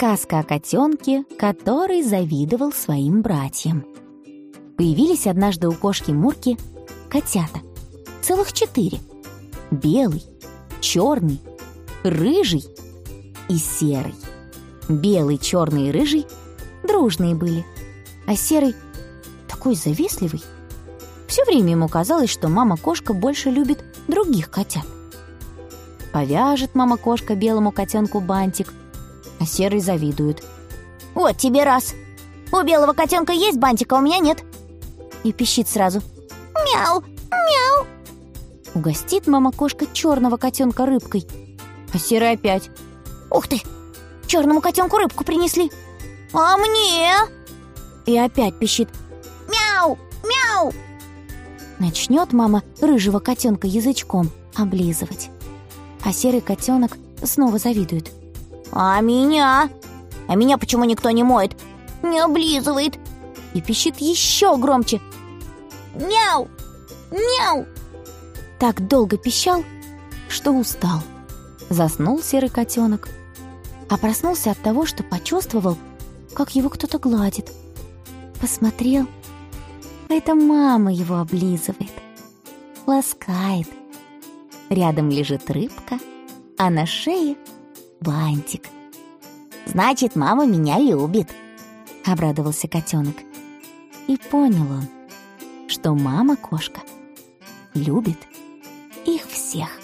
Сказка о котенке, который завидовал своим братьям. Появились однажды у кошки Мурки котята. Целых четыре. Белый, черный, рыжий и серый. Белый, черный и рыжий дружные были, а серый такой завистливый. Все время ему казалось, что мама-кошка больше любит других котят. Повяжет мама-кошка белому котенку бантик, а серый завидует. «Вот тебе раз! У белого котенка есть бантик, а у меня нет!» И пищит сразу. «Мяу! Мяу!» Угостит мама-кошка черного котенка рыбкой, а серый опять. «Ух ты! Черному котенку рыбку принесли! А мне?» И опять пищит. «Мяу! Мяу!» Начнет мама рыжего котенка язычком облизывать. А серый котенок снова завидует. «А меня? А меня почему никто не моет? Не облизывает?» И пищит еще громче. «Мяу! Мяу!» Так долго пищал, что устал. Заснул серый котенок, а проснулся от того, что почувствовал, как его кто-то гладит. Посмотрел, а это мама его облизывает, ласкает. Рядом лежит рыбка, а на шее бантик. «Значит, мама меня любит», — обрадовался котенок. И понял он, что мама-кошка любит их всех.